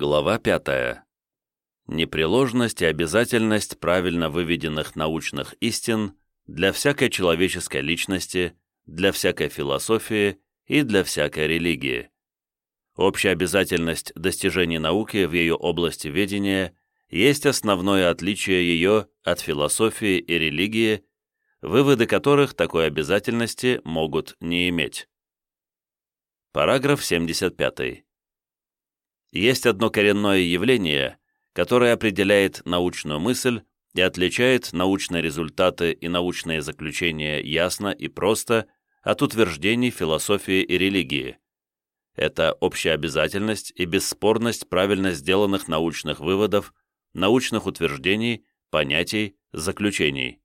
Глава 5. Непреложность и обязательность правильно выведенных научных истин для всякой человеческой личности, для всякой философии и для всякой религии. Общая обязательность достижений науки в ее области ведения есть основное отличие ее от философии и религии, выводы которых такой обязательности могут не иметь. Параграф 75. Есть одно коренное явление, которое определяет научную мысль и отличает научные результаты и научные заключения ясно и просто от утверждений философии и религии. Это общая обязательность и бесспорность правильно сделанных научных выводов, научных утверждений, понятий, заключений.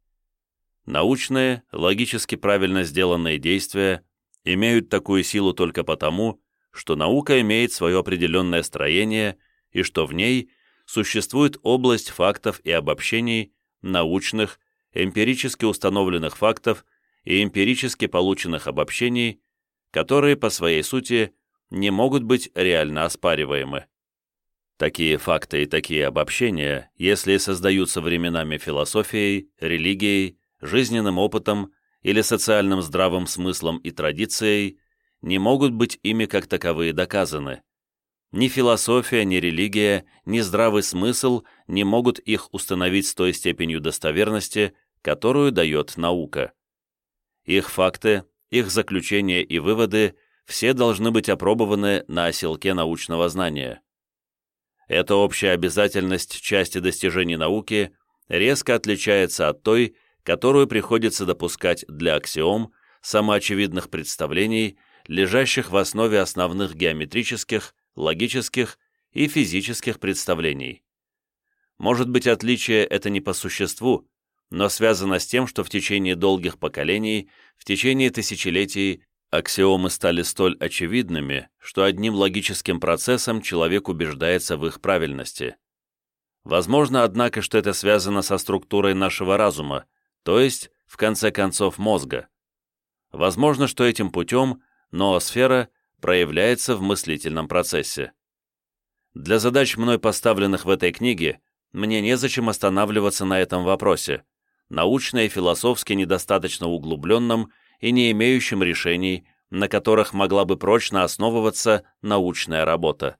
Научные, логически правильно сделанные действия имеют такую силу только потому, что наука имеет свое определенное строение и что в ней существует область фактов и обобщений, научных, эмпирически установленных фактов и эмпирически полученных обобщений, которые по своей сути не могут быть реально оспариваемы. Такие факты и такие обобщения, если создаются временами философией, религией, жизненным опытом или социальным здравым смыслом и традицией, не могут быть ими как таковые доказаны. Ни философия, ни религия, ни здравый смысл не могут их установить с той степенью достоверности, которую дает наука. Их факты, их заключения и выводы все должны быть опробованы на оселке научного знания. Эта общая обязательность части достижений науки резко отличается от той, которую приходится допускать для аксиом, самоочевидных представлений лежащих в основе основных геометрических, логических и физических представлений. Может быть, отличие это не по существу, но связано с тем, что в течение долгих поколений, в течение тысячелетий аксиомы стали столь очевидными, что одним логическим процессом человек убеждается в их правильности. Возможно, однако, что это связано со структурой нашего разума, то есть, в конце концов, мозга. Возможно, что этим путем ноосфера проявляется в мыслительном процессе. Для задач, мной поставленных в этой книге, мне незачем останавливаться на этом вопросе, научно и философски недостаточно углубленном и не имеющем решений, на которых могла бы прочно основываться научная работа.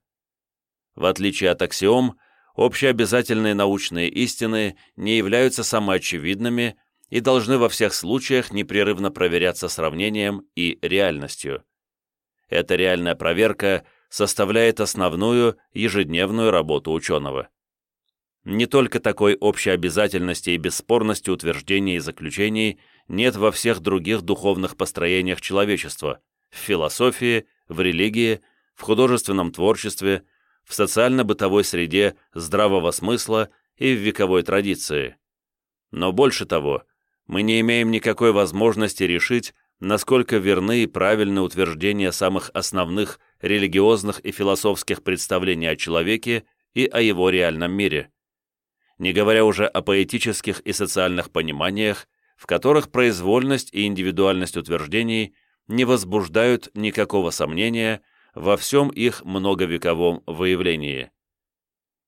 В отличие от аксиом, общеобязательные научные истины не являются самоочевидными и должны во всех случаях непрерывно проверяться сравнением и реальностью. Эта реальная проверка составляет основную ежедневную работу ученого. Не только такой общей обязательности и бесспорности утверждений и заключений нет во всех других духовных построениях человечества, в философии, в религии, в художественном творчестве, в социально-бытовой среде здравого смысла и в вековой традиции. Но больше того, мы не имеем никакой возможности решить, насколько верны и правильны утверждения самых основных религиозных и философских представлений о человеке и о его реальном мире. Не говоря уже о поэтических и социальных пониманиях, в которых произвольность и индивидуальность утверждений не возбуждают никакого сомнения во всем их многовековом выявлении.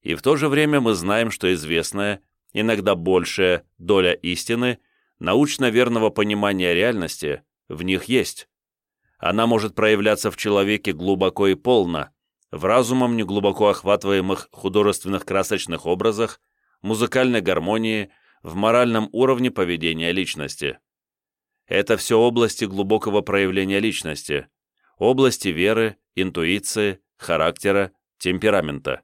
И в то же время мы знаем, что известная, иногда большая доля истины научно верного понимания реальности в них есть. Она может проявляться в человеке глубоко и полно, в разумом неглубоко охватываемых художественных красочных образах, музыкальной гармонии, в моральном уровне поведения личности. Это все области глубокого проявления личности, области веры, интуиции, характера, темперамента.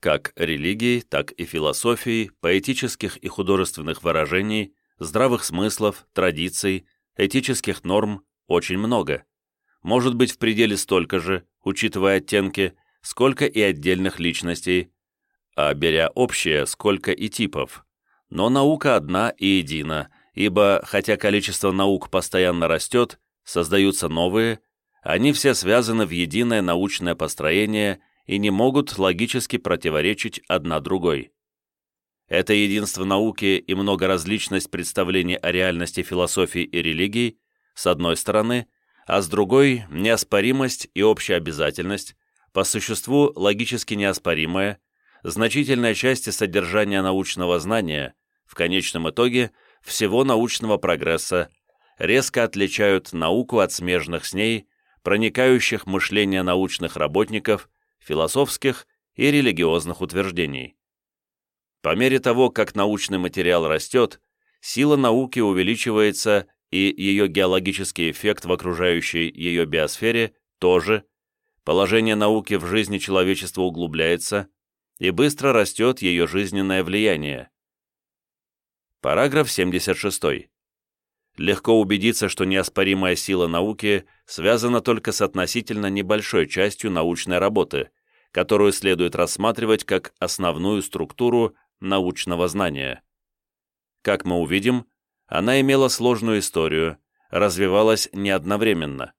Как религии, так и философии, поэтических и художественных выражений, здравых смыслов, традиций, этических норм очень много. Может быть в пределе столько же, учитывая оттенки, сколько и отдельных личностей, а беря общее, сколько и типов. Но наука одна и едина, ибо, хотя количество наук постоянно растет, создаются новые, они все связаны в единое научное построение и не могут логически противоречить одна другой. Это единство науки и многоразличность представлений о реальности философии и религии, с одной стороны, а с другой – неоспоримость и общая обязательность, по существу логически неоспоримое, значительная часть содержания научного знания, в конечном итоге всего научного прогресса, резко отличают науку от смежных с ней, проникающих мышления научных работников, философских и религиозных утверждений. По мере того, как научный материал растет, сила науки увеличивается и ее геологический эффект в окружающей ее биосфере тоже, положение науки в жизни человечества углубляется, и быстро растет ее жизненное влияние. Параграф 76. Легко убедиться, что неоспоримая сила науки связана только с относительно небольшой частью научной работы, которую следует рассматривать как основную структуру научного знания. Как мы увидим, она имела сложную историю, развивалась не одновременно.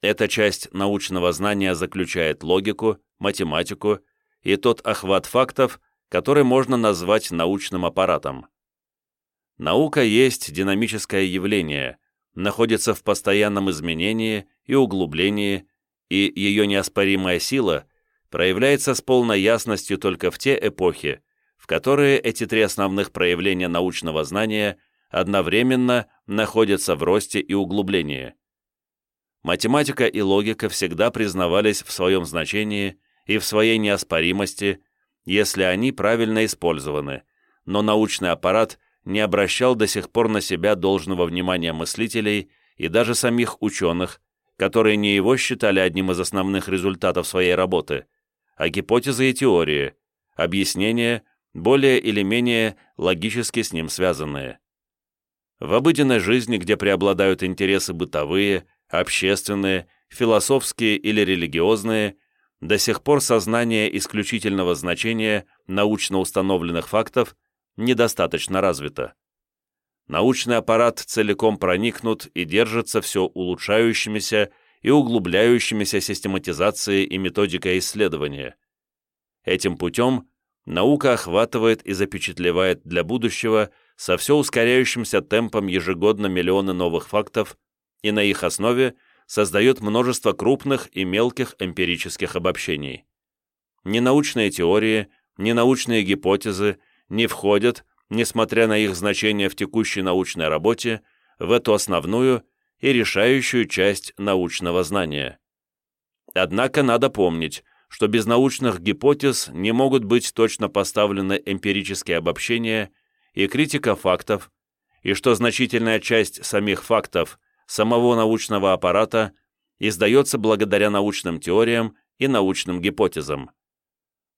Эта часть научного знания заключает логику, математику и тот охват фактов, который можно назвать научным аппаратом. Наука есть динамическое явление, находится в постоянном изменении и углублении, и ее неоспоримая сила проявляется с полной ясностью только в те эпохи, которые эти три основных проявления научного знания одновременно находятся в росте и углублении. Математика и логика всегда признавались в своем значении и в своей неоспоримости, если они правильно использованы, но научный аппарат не обращал до сих пор на себя должного внимания мыслителей и даже самих ученых, которые не его считали одним из основных результатов своей работы, а гипотезы и теории, объяснения, более или менее логически с ним связанные. В обыденной жизни, где преобладают интересы бытовые, общественные, философские или религиозные, до сих пор сознание исключительного значения научно установленных фактов недостаточно развито. Научный аппарат целиком проникнут и держится все улучшающимися и углубляющимися систематизацией и методикой исследования. Этим путем наука охватывает и запечатлевает для будущего со все ускоряющимся темпом ежегодно миллионы новых фактов и на их основе создает множество крупных и мелких эмпирических обобщений. Ни научные теории, ни научные гипотезы не входят, несмотря на их значение в текущей научной работе, в эту основную и решающую часть научного знания. Однако надо помнить, что без научных гипотез не могут быть точно поставлены эмпирические обобщения и критика фактов, и что значительная часть самих фактов, самого научного аппарата, издается благодаря научным теориям и научным гипотезам.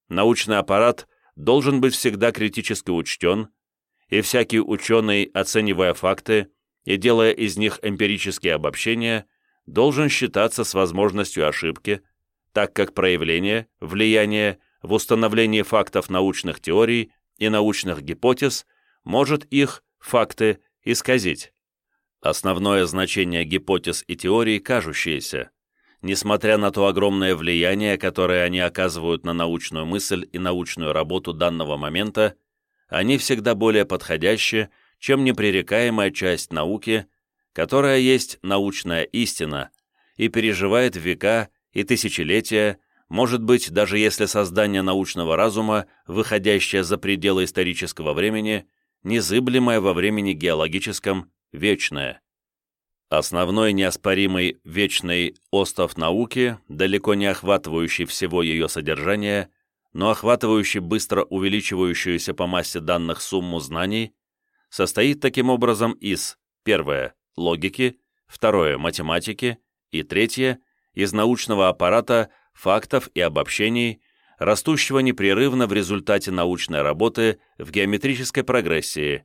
Научный аппарат должен быть всегда критически учтен, и всякий ученый, оценивая факты и делая из них эмпирические обобщения, должен считаться с возможностью ошибки, так как проявление, влияние в установлении фактов научных теорий и научных гипотез может их, факты, исказить. Основное значение гипотез и теорий кажущееся. Несмотря на то огромное влияние, которое они оказывают на научную мысль и научную работу данного момента, они всегда более подходящи, чем непререкаемая часть науки, которая есть научная истина и переживает века и тысячелетия, может быть, даже если создание научного разума, выходящее за пределы исторического времени, незыблемое во времени геологическом, вечное. Основной неоспоримый вечный остов науки, далеко не охватывающий всего ее содержания, но охватывающий быстро увеличивающуюся по массе данных сумму знаний, состоит таким образом из первое – логики, второе – математики и третье – из научного аппарата фактов и обобщений, растущего непрерывно в результате научной работы в геометрической прогрессии,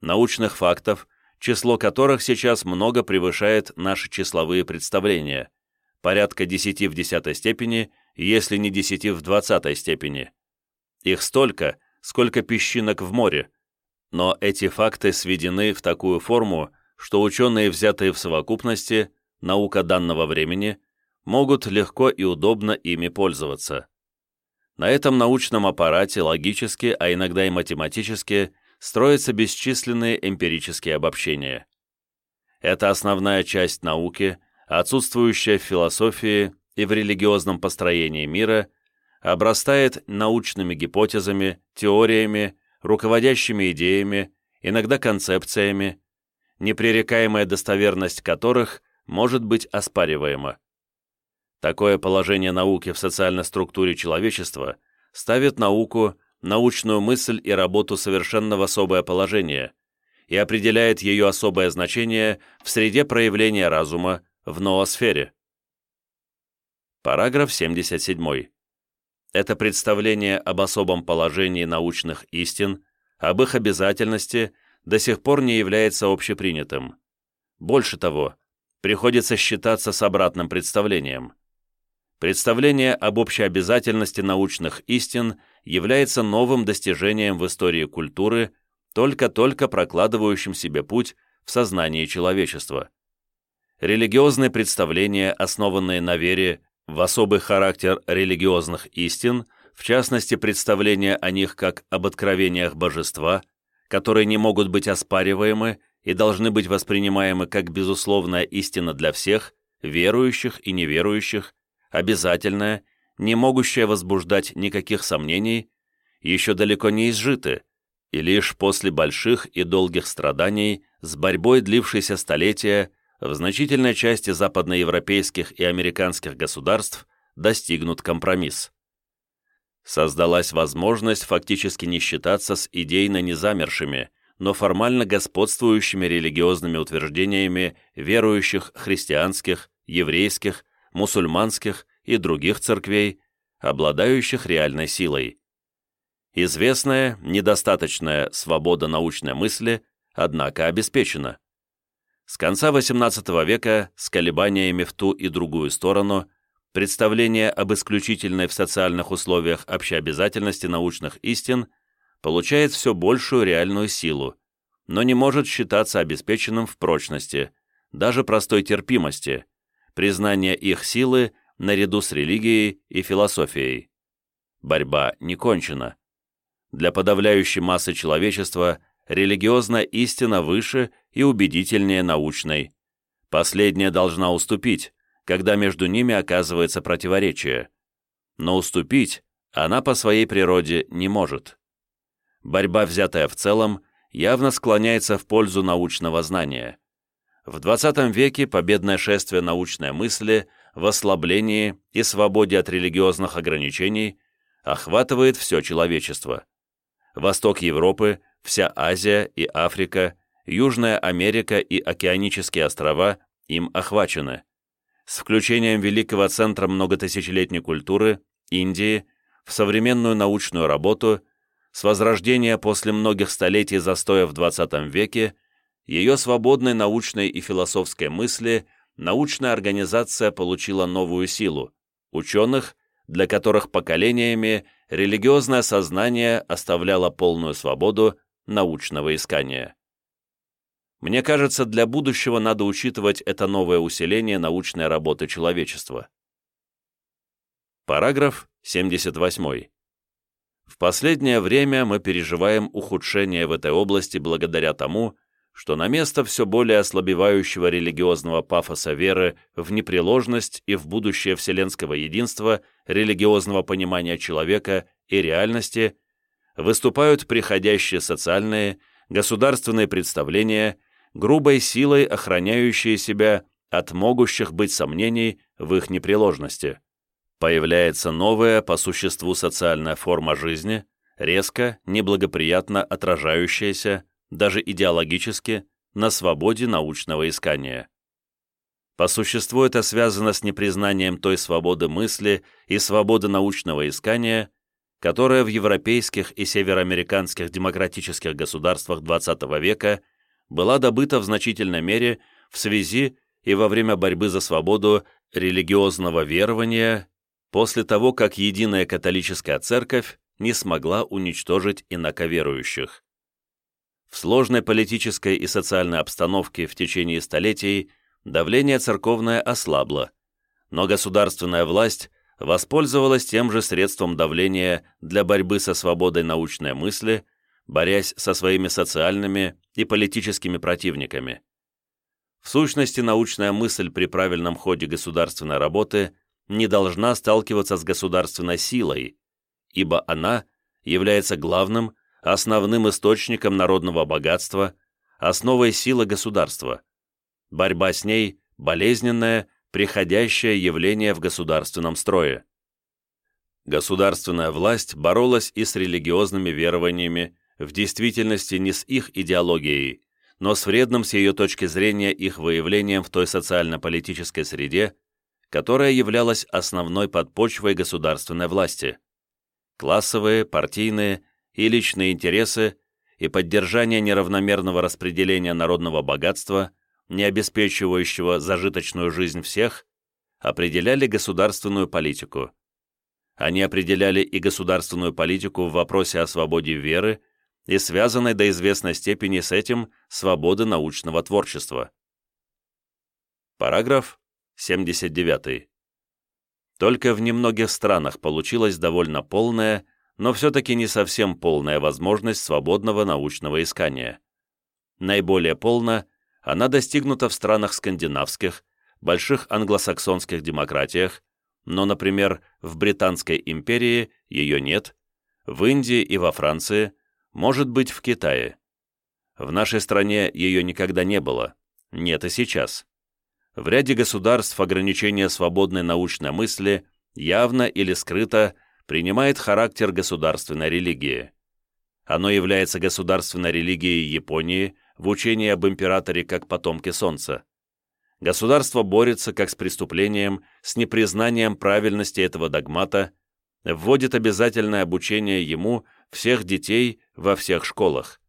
научных фактов, число которых сейчас много превышает наши числовые представления, порядка 10 в десятой степени, если не 10 в двадцатой степени. Их столько, сколько песчинок в море, но эти факты сведены в такую форму, что ученые, взятые в совокупности, наука данного времени, могут легко и удобно ими пользоваться. На этом научном аппарате логически, а иногда и математически строятся бесчисленные эмпирические обобщения. Это основная часть науки, отсутствующая в философии и в религиозном построении мира обрастает научными гипотезами, теориями, руководящими идеями, иногда концепциями, непререкаемая достоверность которых может быть оспариваема. Такое положение науки в социальной структуре человечества ставит науку, научную мысль и работу совершенно в особое положение и определяет ее особое значение в среде проявления разума в ноосфере. Параграф 77. Это представление об особом положении научных истин, об их обязательности до сих пор не является общепринятым. Больше того, приходится считаться с обратным представлением. Представление об общей обязательности научных истин является новым достижением в истории культуры, только-только прокладывающим себе путь в сознании человечества. Религиозные представления, основанные на вере в особый характер религиозных истин, в частности представления о них как об откровениях божества, которые не могут быть оспариваемы и должны быть воспринимаемы как безусловная истина для всех, верующих и неверующих, обязательная, не могущая возбуждать никаких сомнений, еще далеко не изжиты, и лишь после больших и долгих страданий, с борьбой, длившейся столетия, в значительной части западноевропейских и американских государств достигнут компромисс. Создалась возможность фактически не считаться с идейно незамершими, но формально господствующими религиозными утверждениями верующих христианских, еврейских, мусульманских и других церквей, обладающих реальной силой. Известная, недостаточная свобода научной мысли, однако, обеспечена. С конца XVIII века с колебаниями в ту и другую сторону представление об исключительной в социальных условиях общеобязательности научных истин получает все большую реальную силу, но не может считаться обеспеченным в прочности, даже простой терпимости, признание их силы наряду с религией и философией. Борьба не кончена. Для подавляющей массы человечества религиозная истина выше и убедительнее научной. Последняя должна уступить, когда между ними оказывается противоречие. Но уступить она по своей природе не может. Борьба, взятая в целом, явно склоняется в пользу научного знания. В XX веке победное шествие научной мысли в ослаблении и свободе от религиозных ограничений охватывает все человечество. Восток Европы, вся Азия и Африка, Южная Америка и океанические острова им охвачены. С включением великого центра многотысячелетней культуры, Индии, в современную научную работу, с возрождения после многих столетий застоя в XX веке, ее свободной научной и философской мысли научная организация получила новую силу – ученых, для которых поколениями религиозное сознание оставляло полную свободу научного искания. Мне кажется, для будущего надо учитывать это новое усиление научной работы человечества. Параграф 78. В последнее время мы переживаем ухудшение в этой области благодаря тому, что на место все более ослабевающего религиозного пафоса веры в непреложность и в будущее вселенского единства, религиозного понимания человека и реальности выступают приходящие социальные, государственные представления, грубой силой охраняющие себя от могущих быть сомнений в их непреложности. Появляется новая по существу социальная форма жизни, резко, неблагоприятно отражающаяся даже идеологически, на свободе научного искания. По существу это связано с непризнанием той свободы мысли и свободы научного искания, которая в европейских и североамериканских демократических государствах XX века была добыта в значительной мере в связи и во время борьбы за свободу религиозного верования после того, как единая католическая церковь не смогла уничтожить инаковерующих. В сложной политической и социальной обстановке в течение столетий давление церковное ослабло, но государственная власть воспользовалась тем же средством давления для борьбы со свободой научной мысли, борясь со своими социальными и политическими противниками. В сущности, научная мысль при правильном ходе государственной работы не должна сталкиваться с государственной силой, ибо она является главным, основным источником народного богатства, основой силы государства. Борьба с ней – болезненное, приходящее явление в государственном строе. Государственная власть боролась и с религиозными верованиями, в действительности не с их идеологией, но с вредным с ее точки зрения их выявлением в той социально-политической среде, которая являлась основной подпочвой государственной власти. Классовые, партийные и личные интересы и поддержание неравномерного распределения народного богатства, не обеспечивающего зажиточную жизнь всех, определяли государственную политику. Они определяли и государственную политику в вопросе о свободе веры и связанной до известной степени с этим свободы научного творчества. Параграф 79. Только в немногих странах получилась довольно полная, но все-таки не совсем полная возможность свободного научного искания. Наиболее полно она достигнута в странах скандинавских, больших англосаксонских демократиях, но, например, в Британской империи ее нет, в Индии и во Франции, может быть, в Китае. В нашей стране ее никогда не было, нет и сейчас. В ряде государств ограничение свободной научной мысли явно или скрыто принимает характер государственной религии. Оно является государственной религией Японии в учении об императоре как потомке Солнца. Государство борется как с преступлением, с непризнанием правильности этого догмата, вводит обязательное обучение ему всех детей во всех школах.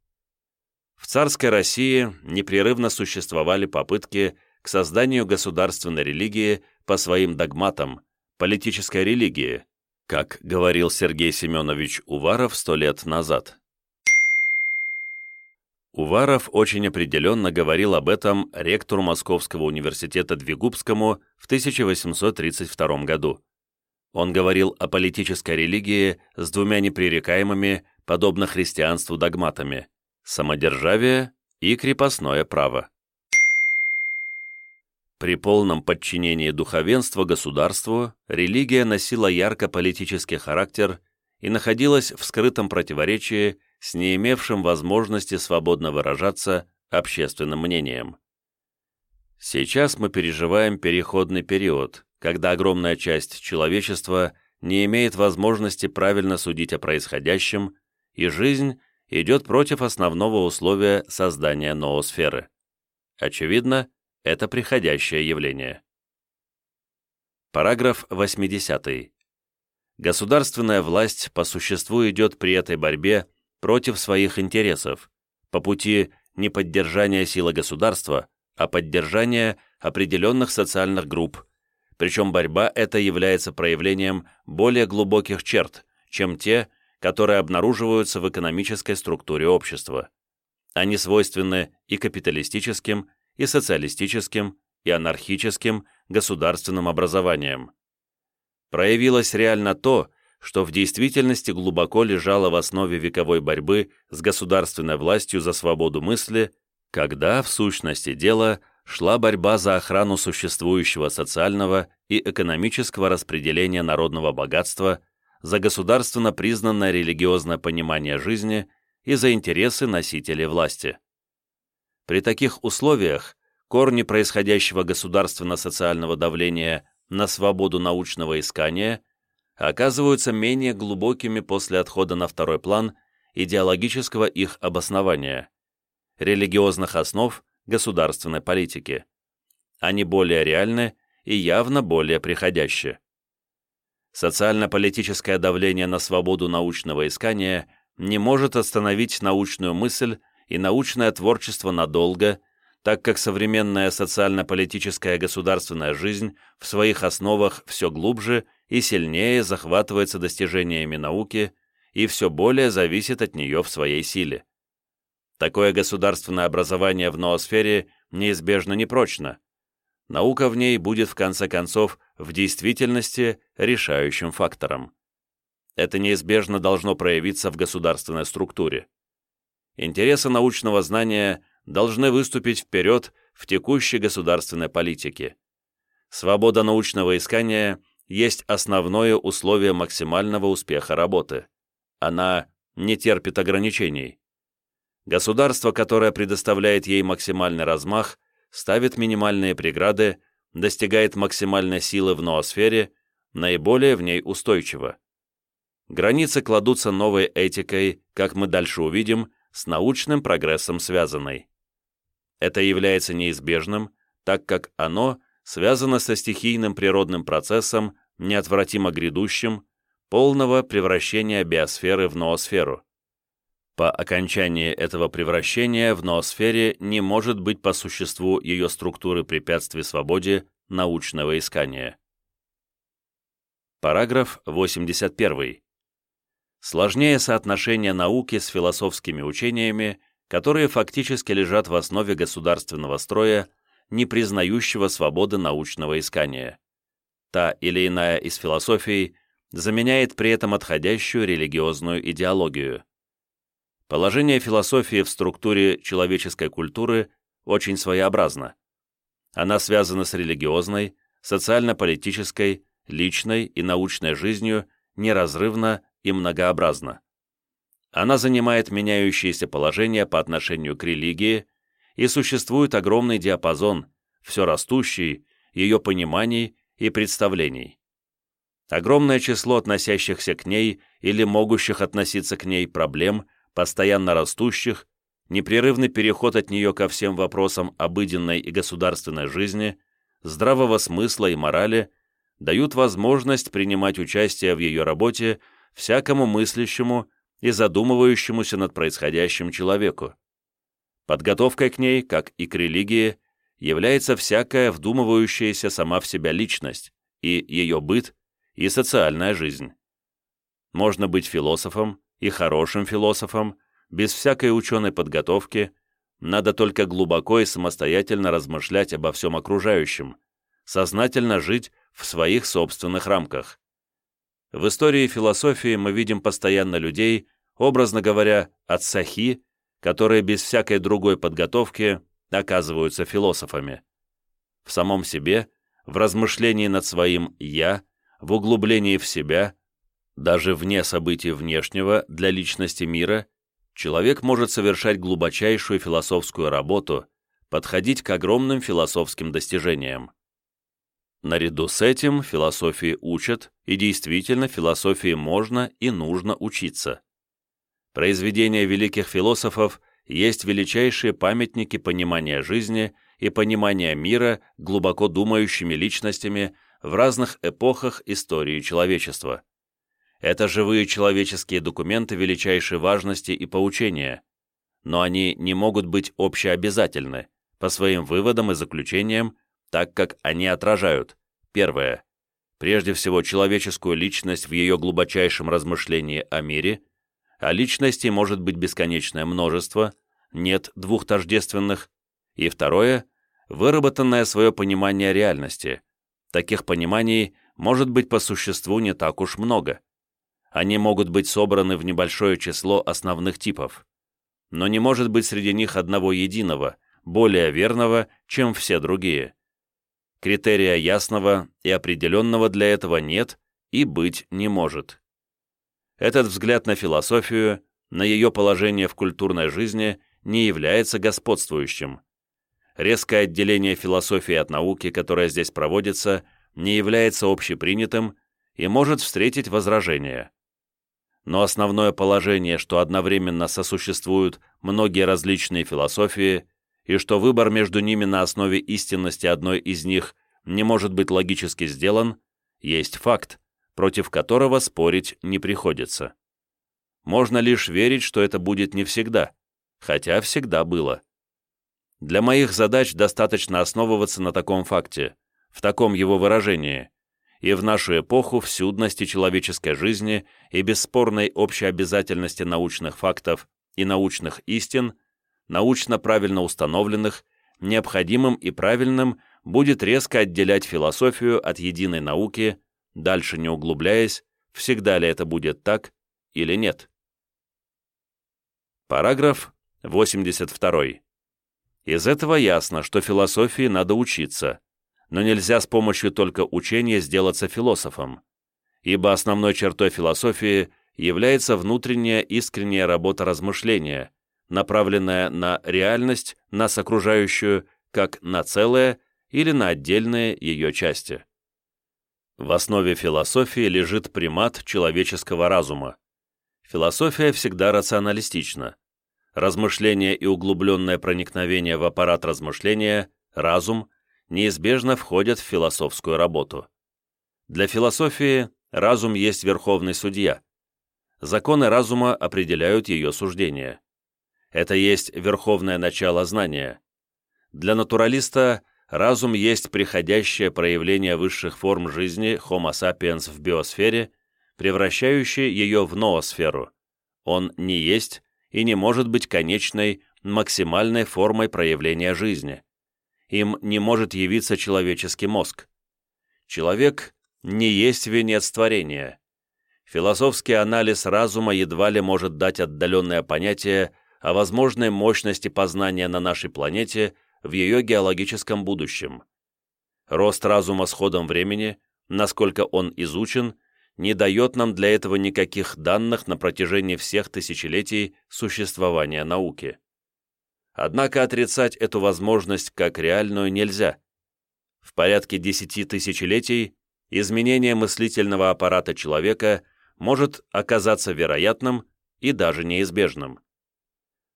В царской России непрерывно существовали попытки к созданию государственной религии по своим догматам, политической религии, как говорил Сергей Семенович Уваров сто лет назад. Уваров очень определенно говорил об этом ректору Московского университета Двигубскому в 1832 году. Он говорил о политической религии с двумя непререкаемыми, подобно христианству, догматами – самодержавие и крепостное право. При полном подчинении духовенства государству религия носила ярко-политический характер и находилась в скрытом противоречии с не имевшим возможности свободно выражаться общественным мнением. Сейчас мы переживаем переходный период, когда огромная часть человечества не имеет возможности правильно судить о происходящем, и жизнь идет против основного условия создания ноосферы. Очевидно, это приходящее явление. Параграф 80. Государственная власть по существу идет при этой борьбе против своих интересов, по пути не поддержания силы государства, а поддержания определенных социальных групп, причем борьба эта является проявлением более глубоких черт, чем те, которые обнаруживаются в экономической структуре общества. Они свойственны и капиталистическим, и социалистическим, и анархическим государственным образованиям. Проявилось реально то, что в действительности глубоко лежало в основе вековой борьбы с государственной властью за свободу мысли, когда, в сущности дела, шла борьба за охрану существующего социального и экономического распределения народного богатства, за государственно признанное религиозное понимание жизни и за интересы носителей власти. При таких условиях корни происходящего государственно-социального давления на свободу научного искания оказываются менее глубокими после отхода на второй план идеологического их обоснования, религиозных основ государственной политики. Они более реальны и явно более приходящие. Социально-политическое давление на свободу научного искания не может остановить научную мысль и научное творчество надолго, так как современная социально-политическая государственная жизнь в своих основах все глубже и сильнее захватывается достижениями науки и все более зависит от нее в своей силе. Такое государственное образование в ноосфере неизбежно непрочно. Наука в ней будет в конце концов в действительности решающим фактором. Это неизбежно должно проявиться в государственной структуре. Интересы научного знания должны выступить вперед в текущей государственной политике. Свобода научного искания есть основное условие максимального успеха работы. Она не терпит ограничений. Государство, которое предоставляет ей максимальный размах, ставит минимальные преграды, достигает максимальной силы в ноосфере, наиболее в ней устойчиво. Границы кладутся новой этикой, как мы дальше увидим, с научным прогрессом связанной. Это является неизбежным, так как оно связано со стихийным природным процессом, неотвратимо грядущим, полного превращения биосферы в ноосферу. По окончании этого превращения в ноосфере не может быть по существу ее структуры препятствий свободе научного искания. Параграф 81. Сложнее соотношение науки с философскими учениями, которые фактически лежат в основе государственного строя, не признающего свободы научного искания. Та или иная из философий заменяет при этом отходящую религиозную идеологию. Положение философии в структуре человеческой культуры очень своеобразно. Она связана с религиозной, социально-политической, личной и научной жизнью неразрывно и многообразно. Она занимает меняющиеся положения по отношению к религии, и существует огромный диапазон, все растущий, ее пониманий и представлений. Огромное число относящихся к ней или могущих относиться к ней проблем, постоянно растущих, непрерывный переход от нее ко всем вопросам обыденной и государственной жизни, здравого смысла и морали дают возможность принимать участие в ее работе всякому мыслящему и задумывающемуся над происходящим человеку. Подготовкой к ней, как и к религии, является всякая вдумывающаяся сама в себя личность, и ее быт, и социальная жизнь. Можно быть философом, и хорошим философом, без всякой ученой подготовки, надо только глубоко и самостоятельно размышлять обо всем окружающем, сознательно жить в своих собственных рамках. В истории философии мы видим постоянно людей, образно говоря, от сахи, которые без всякой другой подготовки оказываются философами. В самом себе, в размышлении над своим «я», в углублении в себя, даже вне событий внешнего для личности мира, человек может совершать глубочайшую философскую работу, подходить к огромным философским достижениям. Наряду с этим философии учат, и действительно философии можно и нужно учиться. Произведения великих философов есть величайшие памятники понимания жизни и понимания мира глубоко думающими личностями в разных эпохах истории человечества. Это живые человеческие документы величайшей важности и поучения, но они не могут быть общеобязательны по своим выводам и заключениям, так как они отражают, первое, прежде всего человеческую личность в ее глубочайшем размышлении о мире – а личностей может быть бесконечное множество, нет двух тождественных, и второе – выработанное свое понимание реальности. Таких пониманий может быть по существу не так уж много. Они могут быть собраны в небольшое число основных типов. Но не может быть среди них одного единого, более верного, чем все другие. Критерия ясного и определенного для этого нет и быть не может. Этот взгляд на философию, на ее положение в культурной жизни не является господствующим. Резкое отделение философии от науки, которое здесь проводится, не является общепринятым и может встретить возражения. Но основное положение, что одновременно сосуществуют многие различные философии, и что выбор между ними на основе истинности одной из них не может быть логически сделан, есть факт, против которого спорить не приходится. Можно лишь верить, что это будет не всегда, хотя всегда было. Для моих задач достаточно основываться на таком факте, в таком его выражении, и в нашу эпоху всюдности человеческой жизни и бесспорной общей обязательности научных фактов и научных истин, научно правильно установленных, необходимым и правильным будет резко отделять философию от единой науки дальше не углубляясь, всегда ли это будет так или нет. Параграф 82. Из этого ясно, что философии надо учиться, но нельзя с помощью только учения сделаться философом, ибо основной чертой философии является внутренняя искренняя работа размышления, направленная на реальность, нас окружающую, как на целое или на отдельные ее части. В основе философии лежит примат человеческого разума. Философия всегда рационалистична. Размышление и углубленное проникновение в аппарат размышления, разум, неизбежно входят в философскую работу. Для философии разум есть верховный судья. Законы разума определяют ее суждения. Это есть верховное начало знания. Для натуралиста разум есть приходящее проявление высших форм жизни Homo sapiens в биосфере, превращающее ее в ноосферу. Он не есть и не может быть конечной, максимальной формой проявления жизни. Им не может явиться человеческий мозг. Человек не есть венец творения. Философский анализ разума едва ли может дать отдаленное понятие о возможной мощности познания на нашей планете в ее геологическом будущем. Рост разума с ходом времени, насколько он изучен, не дает нам для этого никаких данных на протяжении всех тысячелетий существования науки. Однако отрицать эту возможность как реальную нельзя. В порядке десяти тысячелетий изменение мыслительного аппарата человека может оказаться вероятным и даже неизбежным.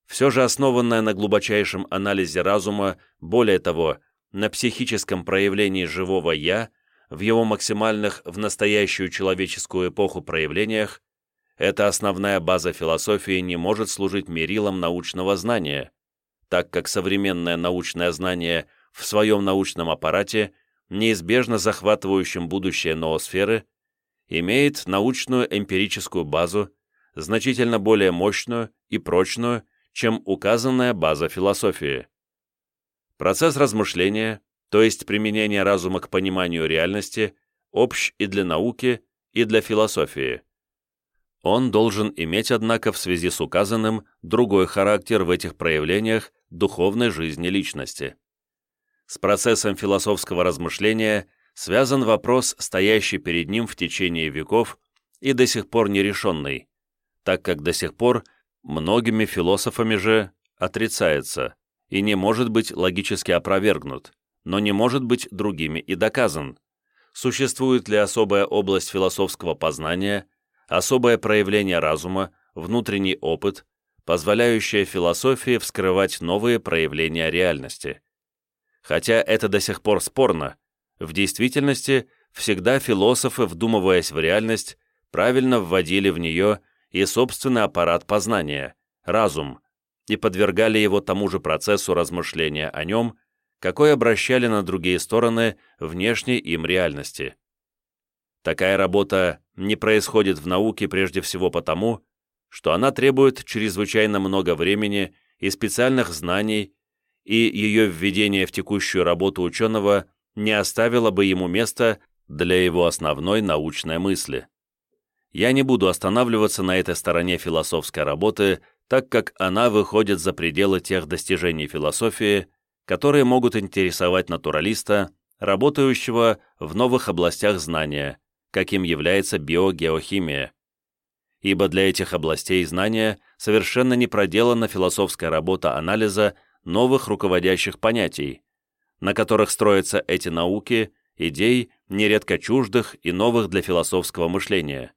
Все же основанное на глубочайшем анализе разума, более того, на психическом проявлении живого «я», в его максимальных в настоящую человеческую эпоху проявлениях, эта основная база философии не может служить мерилом научного знания, так как современное научное знание в своем научном аппарате, неизбежно захватывающем будущее ноосферы, имеет научную эмпирическую базу, значительно более мощную и прочную, чем указанная база философии. Процесс размышления, то есть применение разума к пониманию реальности, общ и для науки, и для философии. Он должен иметь, однако, в связи с указанным, другой характер в этих проявлениях духовной жизни личности. С процессом философского размышления связан вопрос, стоящий перед ним в течение веков и до сих пор нерешенный, так как до сих пор многими философами же отрицается и не может быть логически опровергнут но не может быть другими и доказан. Существует ли особая область философского познания, особое проявление разума, внутренний опыт, позволяющее философии вскрывать новые проявления реальности. Хотя это до сих пор спорно, в действительности всегда философы, вдумываясь в реальность, правильно вводили в нее и собственный аппарат познания, разум, и подвергали его тому же процессу размышления о нем, какой обращали на другие стороны внешней им реальности. Такая работа не происходит в науке прежде всего потому, что она требует чрезвычайно много времени и специальных знаний, и ее введение в текущую работу ученого не оставило бы ему места для его основной научной мысли. Я не буду останавливаться на этой стороне философской работы, так как она выходит за пределы тех достижений философии, которые могут интересовать натуралиста, работающего в новых областях знания, каким является биогеохимия. Ибо для этих областей знания совершенно не проделана философская работа анализа новых руководящих понятий, на которых строятся эти науки, идей, нередко чуждых и новых для философского мышления.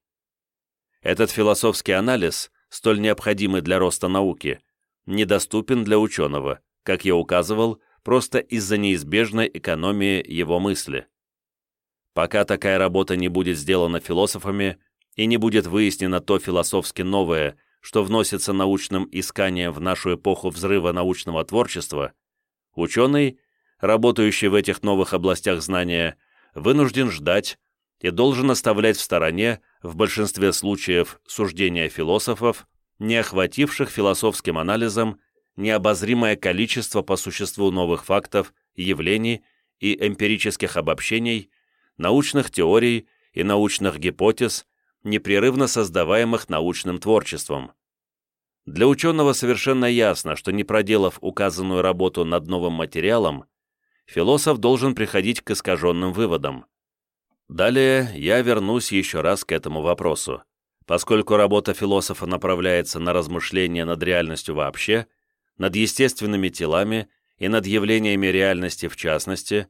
Этот философский анализ, столь необходимый для роста науки, недоступен для ученого – как я указывал, просто из-за неизбежной экономии его мысли. Пока такая работа не будет сделана философами и не будет выяснено то философски новое, что вносится научным исканием в нашу эпоху взрыва научного творчества, ученый, работающий в этих новых областях знания, вынужден ждать и должен оставлять в стороне, в большинстве случаев, суждения философов, не охвативших философским анализом необозримое количество по существу новых фактов, явлений и эмпирических обобщений, научных теорий и научных гипотез, непрерывно создаваемых научным творчеством. Для ученого совершенно ясно, что не проделав указанную работу над новым материалом, философ должен приходить к искаженным выводам. Далее я вернусь еще раз к этому вопросу. Поскольку работа философа направляется на размышления над реальностью вообще, над естественными телами и над явлениями реальности в частности,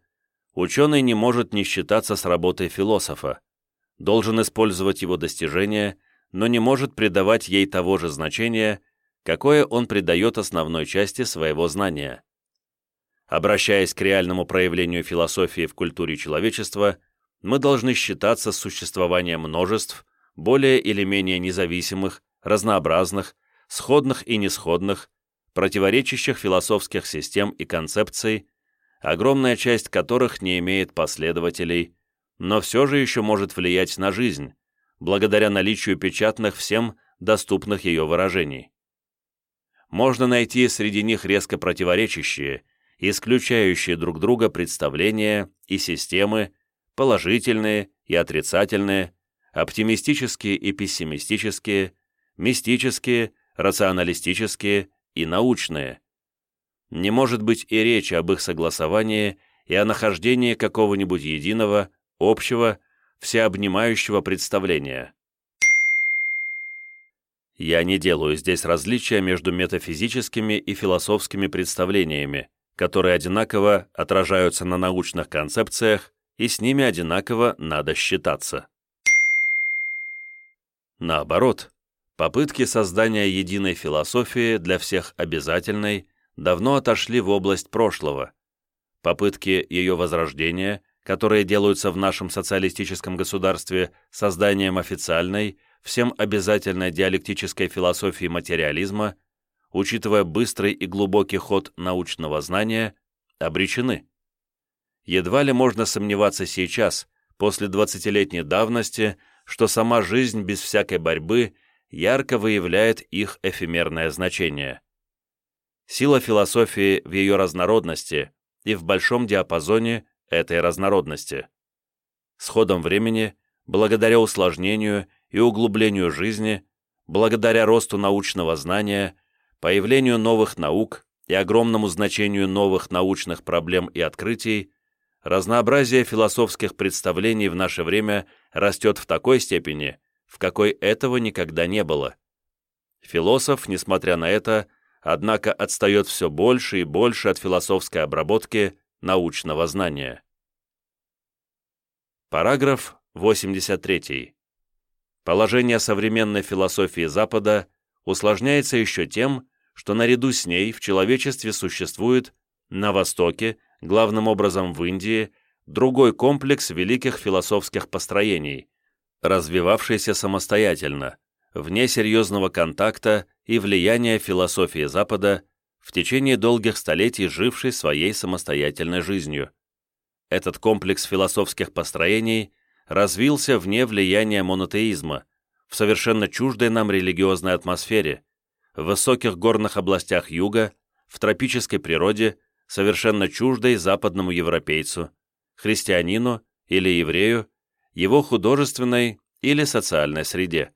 ученый не может не считаться с работой философа, должен использовать его достижения, но не может придавать ей того же значения, какое он придает основной части своего знания. Обращаясь к реальному проявлению философии в культуре человечества, мы должны считаться с существованием множеств, более или менее независимых, разнообразных, сходных и несходных, противоречащих философских систем и концепций, огромная часть которых не имеет последователей, но все же еще может влиять на жизнь, благодаря наличию печатных всем доступных ее выражений. Можно найти среди них резко противоречащие, исключающие друг друга представления и системы, положительные и отрицательные, оптимистические и пессимистические, мистические, рационалистические и научные. Не может быть и речи об их согласовании и о нахождении какого-нибудь единого, общего, всеобнимающего представления. Я не делаю здесь различия между метафизическими и философскими представлениями, которые одинаково отражаются на научных концепциях, и с ними одинаково надо считаться. Наоборот, попытки создания единой философии для всех обязательной давно отошли в область прошлого. Попытки ее возрождения, которые делаются в нашем социалистическом государстве созданием официальной, всем обязательной диалектической философии материализма, учитывая быстрый и глубокий ход научного знания, обречены. Едва ли можно сомневаться сейчас, после 20-летней давности, что сама жизнь без всякой борьбы ярко выявляет их эфемерное значение. Сила философии в ее разнородности и в большом диапазоне этой разнородности. С ходом времени, благодаря усложнению и углублению жизни, благодаря росту научного знания, появлению новых наук и огромному значению новых научных проблем и открытий, разнообразие философских представлений в наше время растет в такой степени, в какой этого никогда не было. Философ, несмотря на это, однако отстает все больше и больше от философской обработки научного знания. Параграф 83. Положение современной философии Запада усложняется еще тем, что наряду с ней в человечестве существует на Востоке главным образом в Индии, другой комплекс великих философских построений, развивавшийся самостоятельно, вне серьезного контакта и влияния философии Запада, в течение долгих столетий жившей своей самостоятельной жизнью. Этот комплекс философских построений развился вне влияния монотеизма, в совершенно чуждой нам религиозной атмосфере, в высоких горных областях юга, в тропической природе, совершенно чуждой западному европейцу, христианину или еврею, его художественной или социальной среде.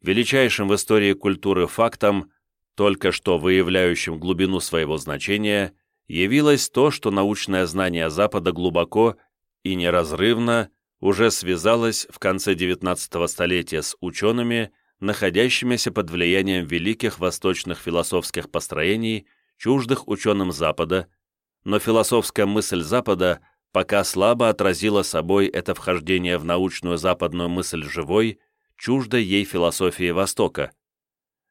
Величайшим в истории культуры фактом, только что выявляющим глубину своего значения, явилось то, что научное знание Запада глубоко и неразрывно уже связалось в конце XIX столетия с учеными, находящимися под влиянием великих восточных философских построений – чуждых ученым Запада, но философская мысль Запада пока слабо отразила собой это вхождение в научную западную мысль живой, чуждой ей философии Востока.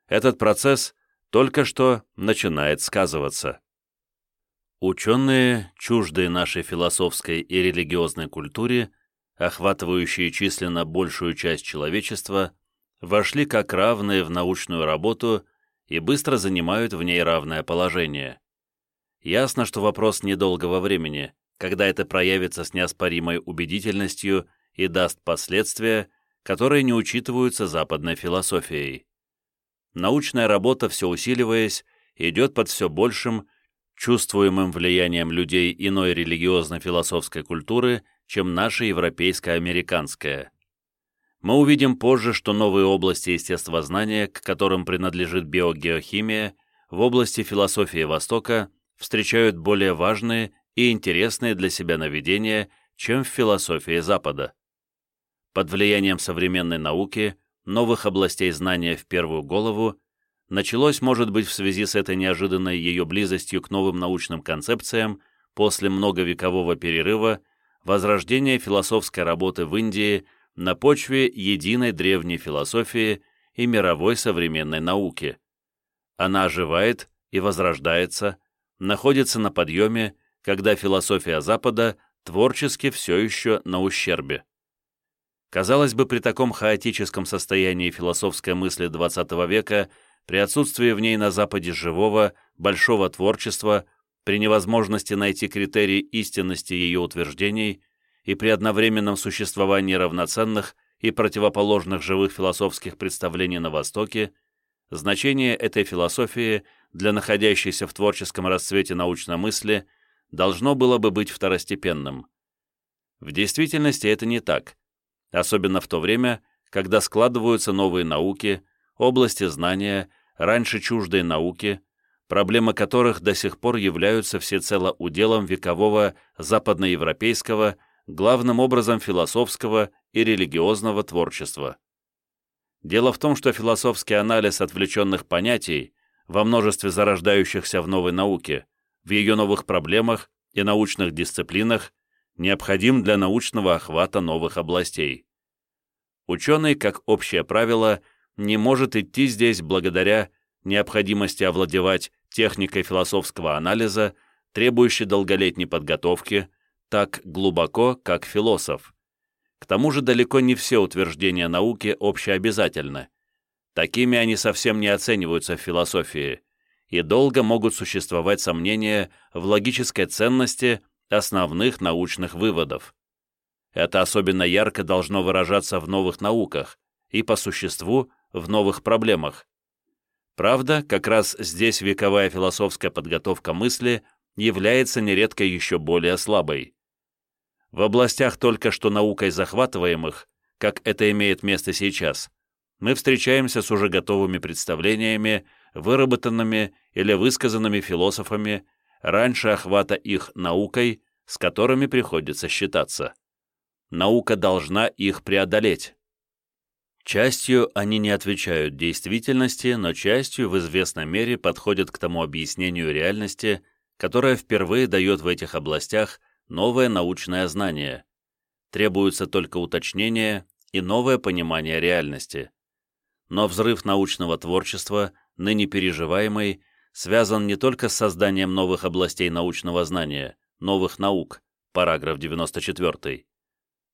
Этот процесс только что начинает сказываться. Ученые, чуждые нашей философской и религиозной культуре, охватывающие численно большую часть человечества, вошли как равные в научную работу и быстро занимают в ней равное положение. Ясно, что вопрос недолгого времени, когда это проявится с неоспоримой убедительностью и даст последствия, которые не учитываются западной философией. Научная работа, все усиливаясь, идет под все большим, чувствуемым влиянием людей иной религиозно-философской культуры, чем наша европейско-американская. Мы увидим позже, что новые области естествознания, к которым принадлежит биогеохимия, в области философии Востока встречают более важные и интересные для себя наведения, чем в философии Запада. Под влиянием современной науки, новых областей знания в первую голову, началось, может быть, в связи с этой неожиданной ее близостью к новым научным концепциям, после многовекового перерыва, возрождение философской работы в Индии на почве единой древней философии и мировой современной науки. Она оживает и возрождается, находится на подъеме, когда философия Запада творчески все еще на ущербе. Казалось бы, при таком хаотическом состоянии философской мысли XX века, при отсутствии в ней на Западе живого, большого творчества, при невозможности найти критерии истинности ее утверждений и при одновременном существовании равноценных и противоположных живых философских представлений на Востоке, значение этой философии для находящейся в творческом расцвете научной мысли должно было бы быть второстепенным. В действительности это не так, особенно в то время, когда складываются новые науки, области знания, раньше чуждые науки, проблемы которых до сих пор являются всецело уделом векового западноевропейского, главным образом философского и религиозного творчества. Дело в том, что философский анализ отвлеченных понятий во множестве зарождающихся в новой науке, в ее новых проблемах и научных дисциплинах необходим для научного охвата новых областей. Ученый, как общее правило, не может идти здесь благодаря необходимости овладевать техникой философского анализа, требующей долголетней подготовки, так глубоко, как философ. К тому же далеко не все утверждения науки общеобязательны. Такими они совсем не оцениваются в философии, и долго могут существовать сомнения в логической ценности основных научных выводов. Это особенно ярко должно выражаться в новых науках и, по существу, в новых проблемах. Правда, как раз здесь вековая философская подготовка мысли является нередко еще более слабой. В областях только что наукой захватываемых, как это имеет место сейчас, мы встречаемся с уже готовыми представлениями, выработанными или высказанными философами, раньше охвата их наукой, с которыми приходится считаться. Наука должна их преодолеть. Частью они не отвечают действительности, но частью в известной мере подходят к тому объяснению реальности, которое впервые дает в этих областях новое научное знание. Требуется только уточнение и новое понимание реальности. Но взрыв научного творчества, ныне переживаемый, связан не только с созданием новых областей научного знания, новых наук, параграф 94.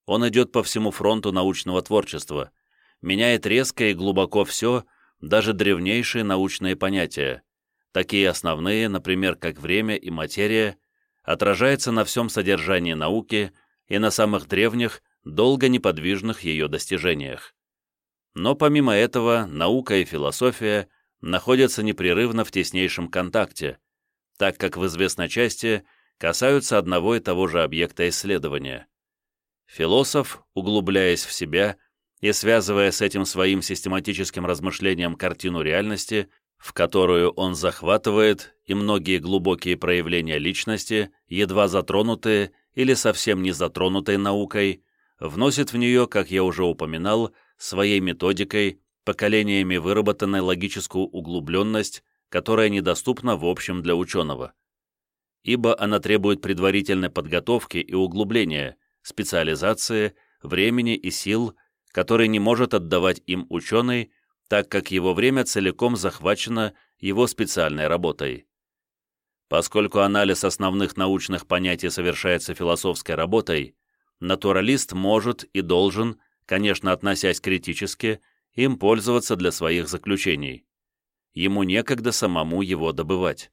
Он идет по всему фронту научного творчества, меняет резко и глубоко все, даже древнейшие научные понятия, такие основные, например, как время и материя, отражается на всем содержании науки и на самых древних, долго неподвижных ее достижениях. Но помимо этого, наука и философия находятся непрерывно в теснейшем контакте, так как в известной части касаются одного и того же объекта исследования. Философ, углубляясь в себя и связывая с этим своим систематическим размышлением картину реальности, в которую он захватывает и многие глубокие проявления личности, едва затронутые или совсем не затронутые наукой, вносит в нее, как я уже упоминал, своей методикой, поколениями выработанной логическую углубленность, которая недоступна в общем для ученого. Ибо она требует предварительной подготовки и углубления, специализации, времени и сил, которые не может отдавать им ученый, так как его время целиком захвачено его специальной работой. Поскольку анализ основных научных понятий совершается философской работой, натуралист может и должен, конечно, относясь критически, им пользоваться для своих заключений. Ему некогда самому его добывать.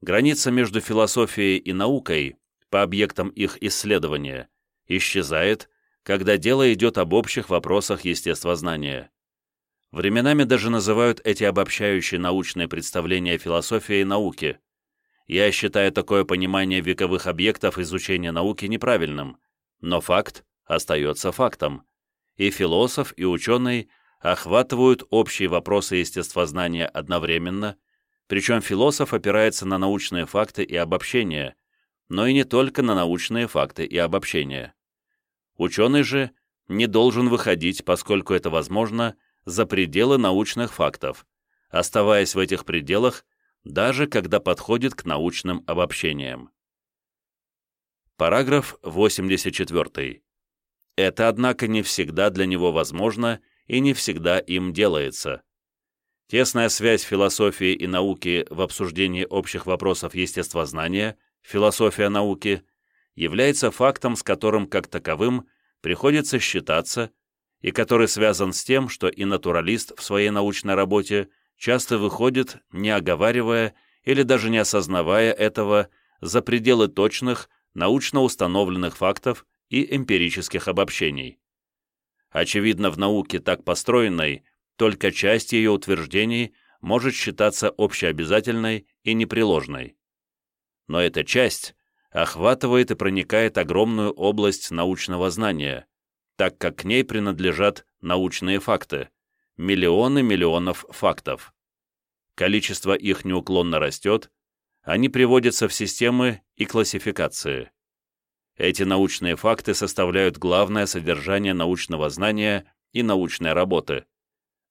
Граница между философией и наукой по объектам их исследования исчезает, когда дело идет об общих вопросах естествознания. Временами даже называют эти обобщающие научные представления философией науки. Я считаю такое понимание вековых объектов изучения науки неправильным, но факт остается фактом. И философ, и ученый охватывают общие вопросы естествознания одновременно, причем философ опирается на научные факты и обобщения, но и не только на научные факты и обобщения. Ученый же не должен выходить, поскольку это возможно, за пределы научных фактов, оставаясь в этих пределах даже когда подходит к научным обобщениям. Параграф 84. Это, однако, не всегда для него возможно и не всегда им делается. Тесная связь философии и науки в обсуждении общих вопросов естествознания, философия науки, является фактом, с которым как таковым приходится считаться и который связан с тем, что и натуралист в своей научной работе часто выходит, не оговаривая или даже не осознавая этого, за пределы точных, научно установленных фактов и эмпирических обобщений. Очевидно, в науке так построенной только часть ее утверждений может считаться общеобязательной и непреложной. Но эта часть охватывает и проникает огромную область научного знания, так как к ней принадлежат научные факты, миллионы миллионов фактов. Количество их неуклонно растет, они приводятся в системы и классификации. Эти научные факты составляют главное содержание научного знания и научной работы.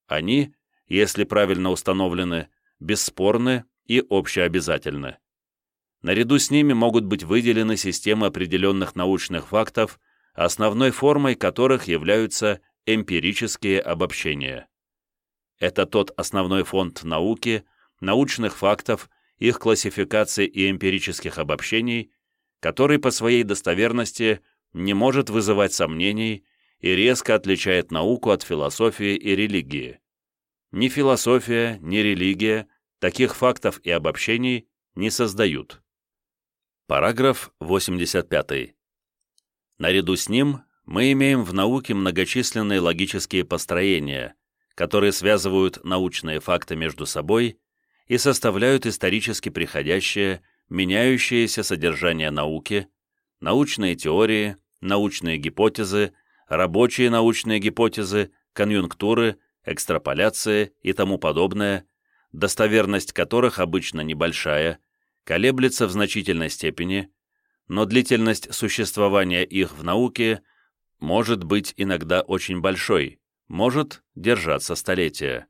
Они, если правильно установлены, бесспорны и общеобязательны. Наряду с ними могут быть выделены системы определенных научных фактов, основной формой которых являются эмпирические обобщения. Это тот основной фонд науки, научных фактов, их классификаций и эмпирических обобщений, который по своей достоверности не может вызывать сомнений и резко отличает науку от философии и религии. Ни философия, ни религия таких фактов и обобщений не создают. Параграф 85. Наряду с ним мы имеем в науке многочисленные логические построения, которые связывают научные факты между собой и составляют исторически приходящее, меняющееся содержание науки, научные теории, научные гипотезы, рабочие научные гипотезы, конъюнктуры, экстраполяции и тому подобное, достоверность которых обычно небольшая, колеблется в значительной степени, но длительность существования их в науке может быть иногда очень большой, может держаться столетия.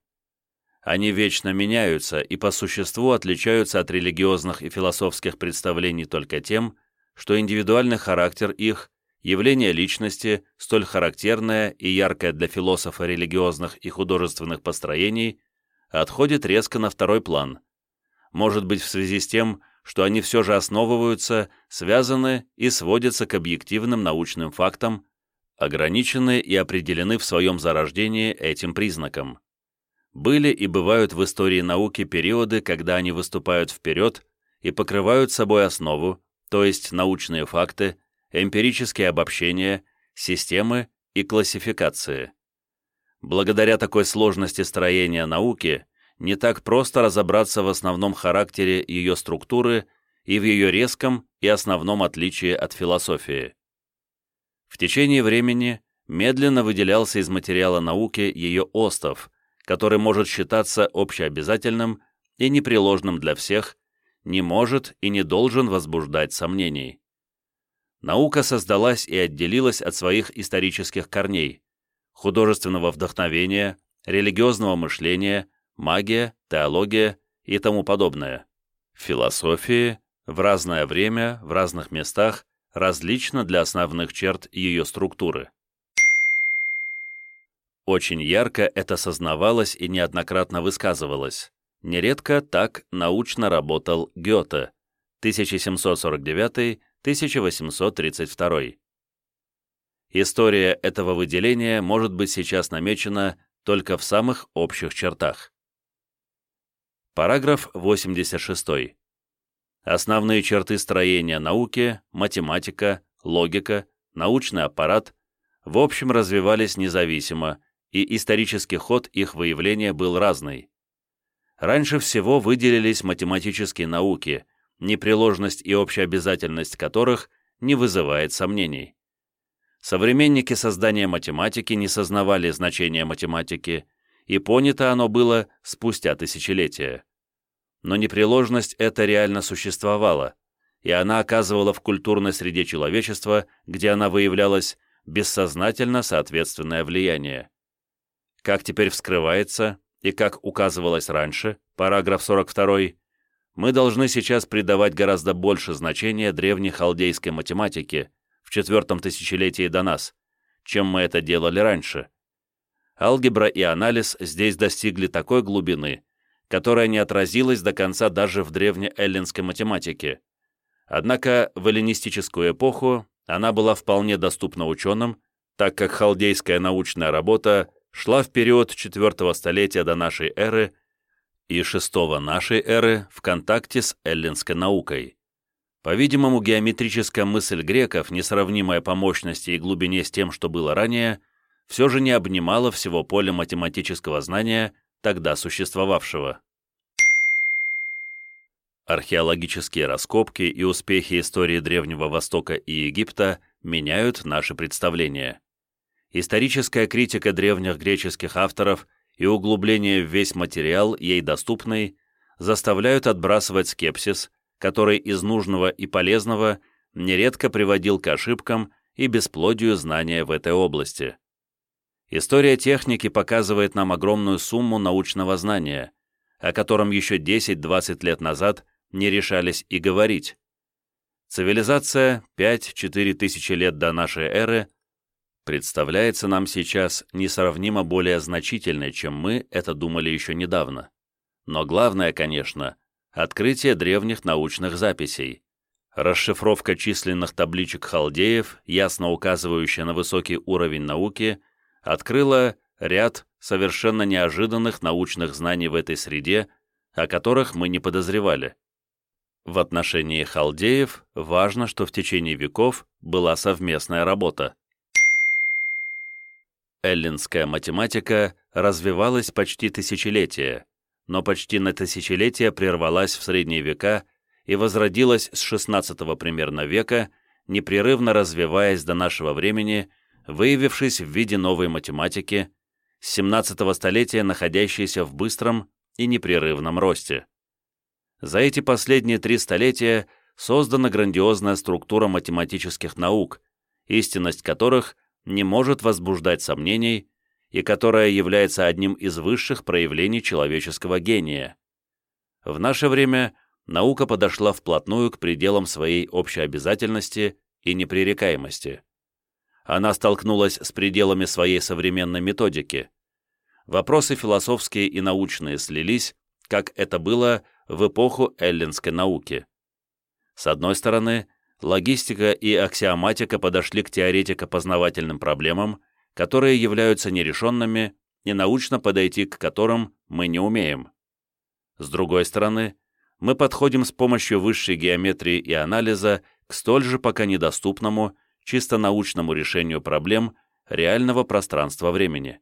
Они вечно меняются и по существу отличаются от религиозных и философских представлений только тем, что индивидуальный характер их, явление личности, столь характерное и яркое для философа религиозных и художественных построений, отходит резко на второй план. Может быть в связи с тем, что они все же основываются, связаны и сводятся к объективным научным фактам, ограничены и определены в своем зарождении этим признаком. Были и бывают в истории науки периоды, когда они выступают вперед и покрывают собой основу, то есть научные факты, эмпирические обобщения, системы и классификации. Благодаря такой сложности строения науки не так просто разобраться в основном характере ее структуры и в ее резком и основном отличии от философии. В течение времени медленно выделялся из материала науки ее остов, который может считаться общеобязательным и непреложным для всех, не может и не должен возбуждать сомнений. Наука создалась и отделилась от своих исторических корней, художественного вдохновения, религиозного мышления, магия, теология и тому подобное. Философии в разное время, в разных местах различно для основных черт ее структуры. Очень ярко это сознавалось и неоднократно высказывалось. Нередко так научно работал Гёте 1749-1832. История этого выделения может быть сейчас намечена только в самых общих чертах. Параграф 86. Основные черты строения науки, математика, логика, научный аппарат в общем развивались независимо, и исторический ход их выявления был разный. Раньше всего выделились математические науки, непреложность и общеобязательность которых не вызывает сомнений. Современники создания математики не сознавали значения математики, и понято оно было спустя тысячелетия но непреложность эта реально существовала, и она оказывала в культурной среде человечества, где она выявлялась, бессознательно соответственное влияние. Как теперь вскрывается, и как указывалось раньше, параграф 42, мы должны сейчас придавать гораздо больше значения древней халдейской математике в четвертом тысячелетии до нас, чем мы это делали раньше. Алгебра и анализ здесь достигли такой глубины, которая не отразилась до конца даже в древнеэллинской математике. Однако в эллинистическую эпоху она была вполне доступна ученым, так как халдейская научная работа шла в период IV столетия до нашей эры и VI нашей эры в контакте с эллинской наукой. По-видимому, геометрическая мысль греков, несравнимая по мощности и глубине с тем, что было ранее, все же не обнимала всего поля математического знания, тогда существовавшего. Археологические раскопки и успехи истории Древнего Востока и Египта меняют наши представления. Историческая критика древних греческих авторов и углубление в весь материал, ей доступный, заставляют отбрасывать скепсис, который из нужного и полезного нередко приводил к ошибкам и бесплодию знания в этой области. История техники показывает нам огромную сумму научного знания, о котором еще 10-20 лет назад не решались и говорить. Цивилизация 5-4 тысячи лет до нашей эры представляется нам сейчас несравнимо более значительной, чем мы это думали еще недавно. Но главное, конечно, открытие древних научных записей. Расшифровка численных табличек халдеев, ясно указывающая на высокий уровень науки, открыла ряд совершенно неожиданных научных знаний в этой среде, о которых мы не подозревали. В отношении халдеев важно, что в течение веков была совместная работа. Эллинская математика развивалась почти тысячелетия, но почти на тысячелетие прервалась в средние века и возродилась с XVI примерно века, непрерывно развиваясь до нашего времени, выявившись в виде новой математики, с XVII столетия находящейся в быстром и непрерывном росте. За эти последние три столетия создана грандиозная структура математических наук, истинность которых не может возбуждать сомнений и которая является одним из высших проявлений человеческого гения. В наше время наука подошла вплотную к пределам своей общеобязательности и непререкаемости. Она столкнулась с пределами своей современной методики. Вопросы философские и научные слились, как это было в эпоху эллинской науки. С одной стороны, логистика и аксиоматика подошли к теоретико-познавательным проблемам, которые являются нерешенными и научно подойти к которым мы не умеем. С другой стороны, мы подходим с помощью высшей геометрии и анализа к столь же пока недоступному, чисто научному решению проблем реального пространства-времени.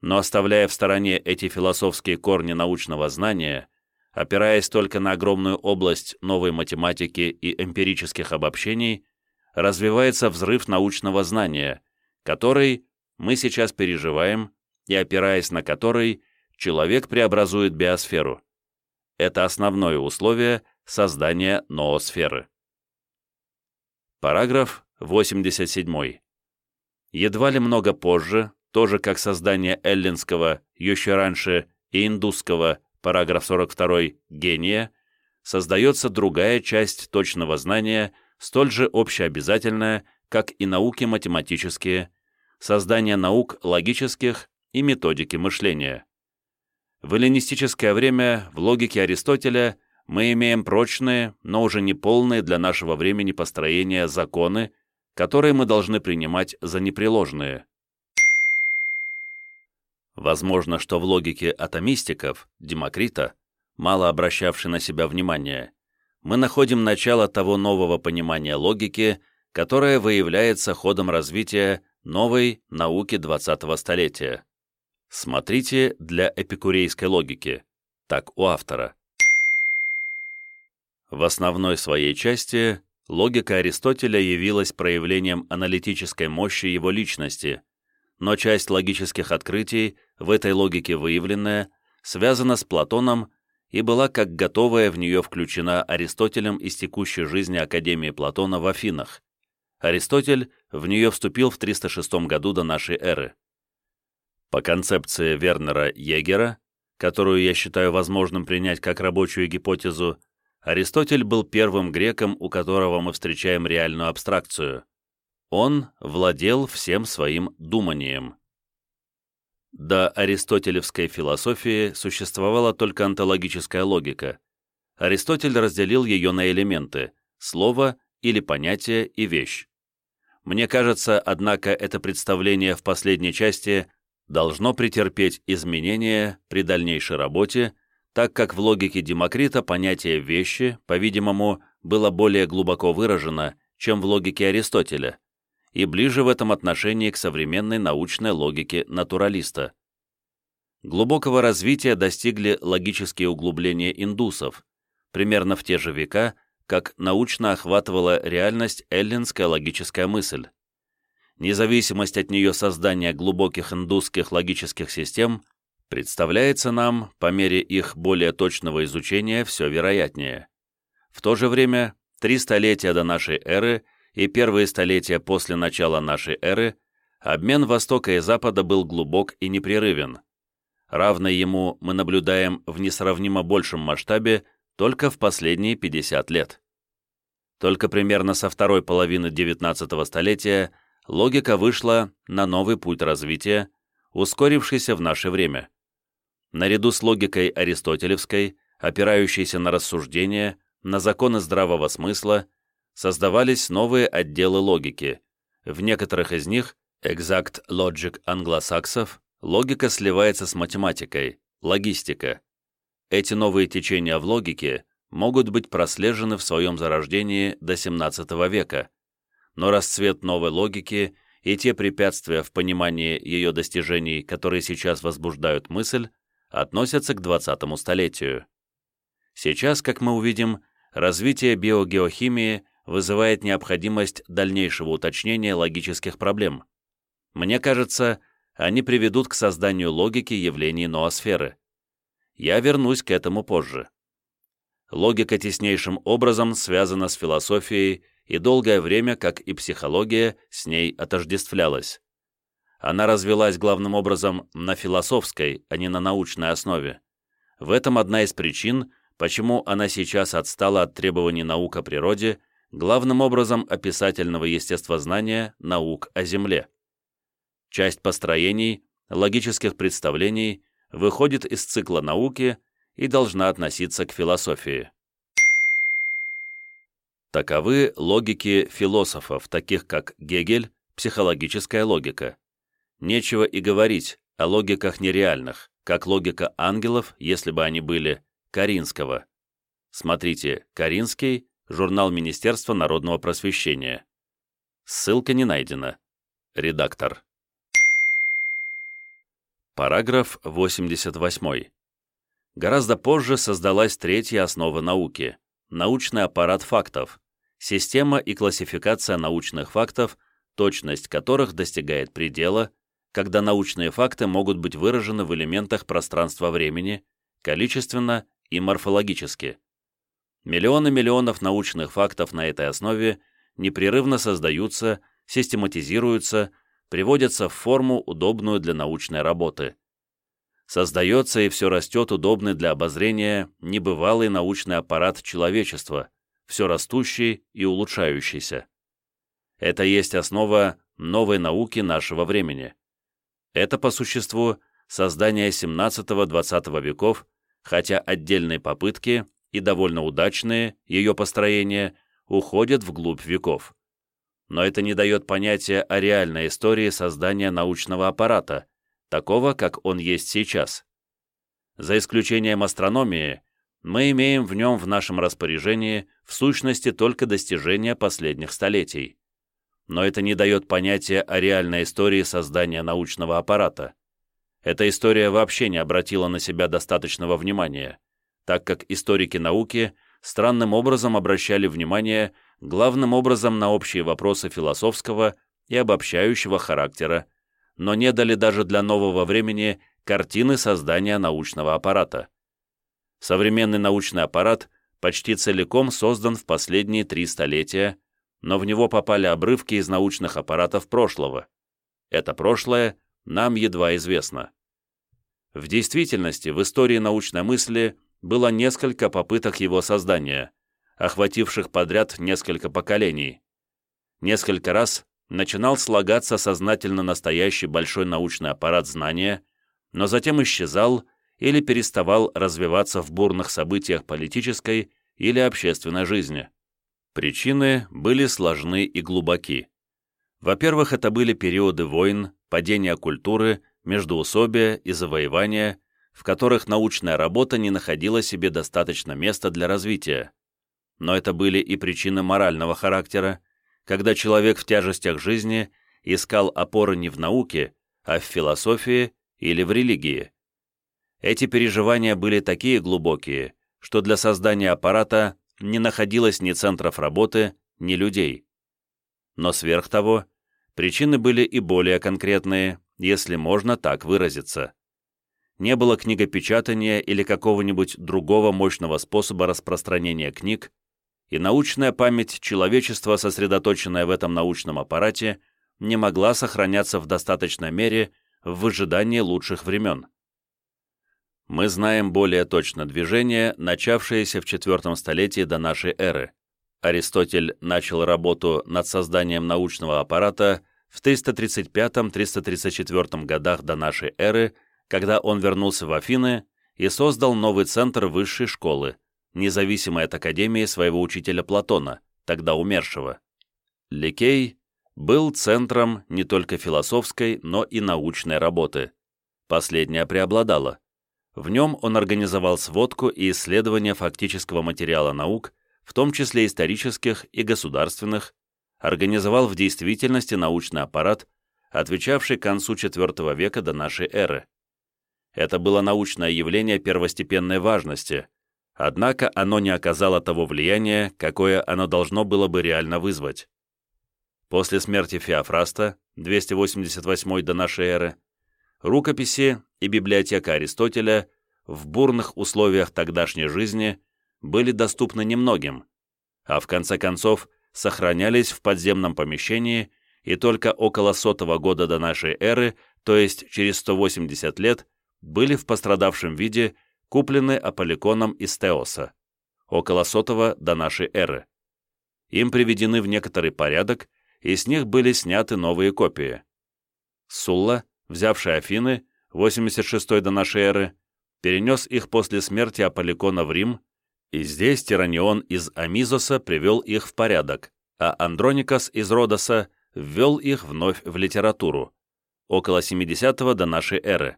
Но оставляя в стороне эти философские корни научного знания, опираясь только на огромную область новой математики и эмпирических обобщений, развивается взрыв научного знания, который мы сейчас переживаем и опираясь на который человек преобразует биосферу. Это основное условие создания ноосферы. Параграф 87. Едва ли много позже, тоже как создание эллинского, еще раньше и индусского параграф 42, гения, создается другая часть точного знания, столь же общеобязательная, как и науки математические, создание наук логических и методики мышления. В эллинистическое время в логике Аристотеля мы имеем прочные, но уже не полные для нашего времени построения законы, которые мы должны принимать за непреложные. Возможно, что в логике атомистиков, Демокрита, мало обращавший на себя внимание, мы находим начало того нового понимания логики, которое выявляется ходом развития новой науки 20-го столетия. Смотрите для эпикурейской логики, так у автора. В основной своей части логика Аристотеля явилась проявлением аналитической мощи его личности, но часть логических открытий, в этой логике выявленная, связана с Платоном и была как готовая в нее включена Аристотелем из текущей жизни Академии Платона в Афинах. Аристотель в нее вступил в 306 году до нашей эры. По концепции Вернера Егера, которую я считаю возможным принять как рабочую гипотезу, Аристотель был первым греком, у которого мы встречаем реальную абстракцию. Он владел всем своим думанием. До аристотелевской философии существовала только онтологическая логика. Аристотель разделил ее на элементы – слово или понятие и вещь. Мне кажется, однако, это представление в последней части должно претерпеть изменения при дальнейшей работе, так как в логике Демокрита понятие «вещи», по-видимому, было более глубоко выражено, чем в логике Аристотеля, и ближе в этом отношении к современной научной логике натуралиста. Глубокого развития достигли логические углубления индусов, примерно в те же века, как научно охватывала реальность эллинская логическая мысль. Независимость от нее создания глубоких индусских логических систем представляется нам, по мере их более точного изучения, все вероятнее. В то же время, три столетия до нашей эры и первые столетия после начала нашей эры, обмен Востока и Запада был глубок и непрерывен. Равное ему мы наблюдаем в несравнимо большем масштабе только в последние 50 лет. Только примерно со второй половины XIX столетия логика вышла на новый путь развития, ускорившийся в наше время. Наряду с логикой аристотелевской, опирающейся на рассуждения, на законы здравого смысла, создавались новые отделы логики. В некоторых из них, Exact Logic англосаксов, логика сливается с математикой, логистика. Эти новые течения в логике могут быть прослежены в своем зарождении до XVII века, но расцвет новой логики и те препятствия в понимании ее достижений, которые сейчас возбуждают мысль, относятся к XX столетию. Сейчас, как мы увидим, развитие биогеохимии вызывает необходимость дальнейшего уточнения логических проблем. Мне кажется, они приведут к созданию логики явлений ноосферы. Я вернусь к этому позже. Логика теснейшим образом связана с философией и долгое время, как и психология, с ней отождествлялась. Она развилась главным образом на философской, а не на научной основе. В этом одна из причин, почему она сейчас отстала от требований наук о природе главным образом описательного естествознания наук о Земле. Часть построений, логических представлений выходит из цикла науки и должна относиться к философии. Таковы логики философов, таких как Гегель, психологическая логика. Нечего и говорить о логиках нереальных, как логика ангелов, если бы они были, Каринского. Смотрите, Каринский журнал Министерства народного просвещения. Ссылка не найдена. Редактор. Параграф 88. Гораздо позже создалась третья основа науки – научный аппарат фактов, система и классификация научных фактов, точность которых достигает предела, когда научные факты могут быть выражены в элементах пространства-времени, количественно и морфологически. Миллионы миллионов научных фактов на этой основе непрерывно создаются, систематизируются, приводятся в форму, удобную для научной работы. Создается и все растет удобный для обозрения небывалый научный аппарат человечества, все растущий и улучшающийся. Это есть основа новой науки нашего времени. Это, по существу, создание XVII-XX веков, хотя отдельные попытки и довольно удачные ее построения уходят вглубь веков. Но это не дает понятия о реальной истории создания научного аппарата, такого, как он есть сейчас. За исключением астрономии, мы имеем в нем в нашем распоряжении в сущности только достижения последних столетий. Но это не дает понятия о реальной истории создания научного аппарата. Эта история вообще не обратила на себя достаточного внимания так как историки науки странным образом обращали внимание главным образом на общие вопросы философского и обобщающего характера, но не дали даже для нового времени картины создания научного аппарата. Современный научный аппарат почти целиком создан в последние три столетия, но в него попали обрывки из научных аппаратов прошлого. Это прошлое нам едва известно. В действительности, в истории научной мысли было несколько попыток его создания, охвативших подряд несколько поколений. Несколько раз начинал слагаться сознательно настоящий большой научный аппарат знания, но затем исчезал или переставал развиваться в бурных событиях политической или общественной жизни. Причины были сложны и глубоки. Во-первых, это были периоды войн, падения культуры, междоусобия и завоевания, в которых научная работа не находила себе достаточно места для развития. Но это были и причины морального характера, когда человек в тяжестях жизни искал опоры не в науке, а в философии или в религии. Эти переживания были такие глубокие, что для создания аппарата не находилось ни центров работы, ни людей. Но сверх того, Причины были и более конкретные, если можно так выразиться. Не было книгопечатания или какого-нибудь другого мощного способа распространения книг, и научная память человечества, сосредоточенная в этом научном аппарате, не могла сохраняться в достаточной мере в выжидании лучших времен. Мы знаем более точно движение, начавшееся в IV столетии до нашей эры. Аристотель начал работу над созданием научного аппарата в 335-334 годах до нашей эры, когда он вернулся в Афины и создал новый центр высшей школы, независимой от академии своего учителя Платона, тогда умершего. Ликей был центром не только философской, но и научной работы. Последняя преобладала. В нем он организовал сводку и исследование фактического материала наук, в том числе исторических и государственных, организовал в действительности научный аппарат, отвечавший концу IV века до нашей эры. Это было научное явление первостепенной важности, однако оно не оказало того влияния, какое оно должно было бы реально вызвать. После смерти Феофраста, 288 до нашей эры, рукописи и библиотека Аристотеля в бурных условиях тогдашней жизни были доступны немногим, а в конце концов сохранялись в подземном помещении и только около сотого года до нашей эры, то есть через 180 лет, были в пострадавшем виде куплены Аполликоном из Теоса, около сотого до нашей эры. Им приведены в некоторый порядок, и с них были сняты новые копии. Сулла, взявший Афины, 86 до нашей эры, перенес их после смерти Аполликона в Рим, и здесь Тиранион из Амизоса привел их в порядок, а Андроникас из Родоса ввел их вновь в литературу, около 70-го до нашей эры.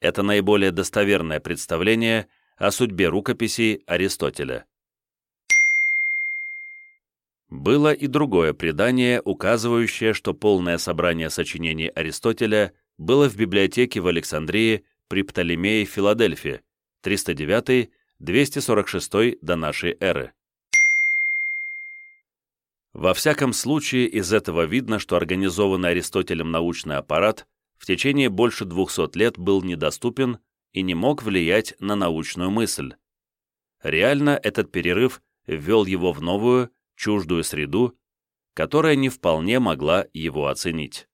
Это наиболее достоверное представление о судьбе рукописей Аристотеля. Было и другое предание, указывающее, что полное собрание сочинений Аристотеля было в библиотеке в Александрии при Птолемее в Филадельфии, 309 246 до нашей эры. Во всяком случае, из этого видно, что организованный Аристотелем научный аппарат в течение больше 200 лет был недоступен и не мог влиять на научную мысль. Реально этот перерыв ввел его в новую, чуждую среду, которая не вполне могла его оценить.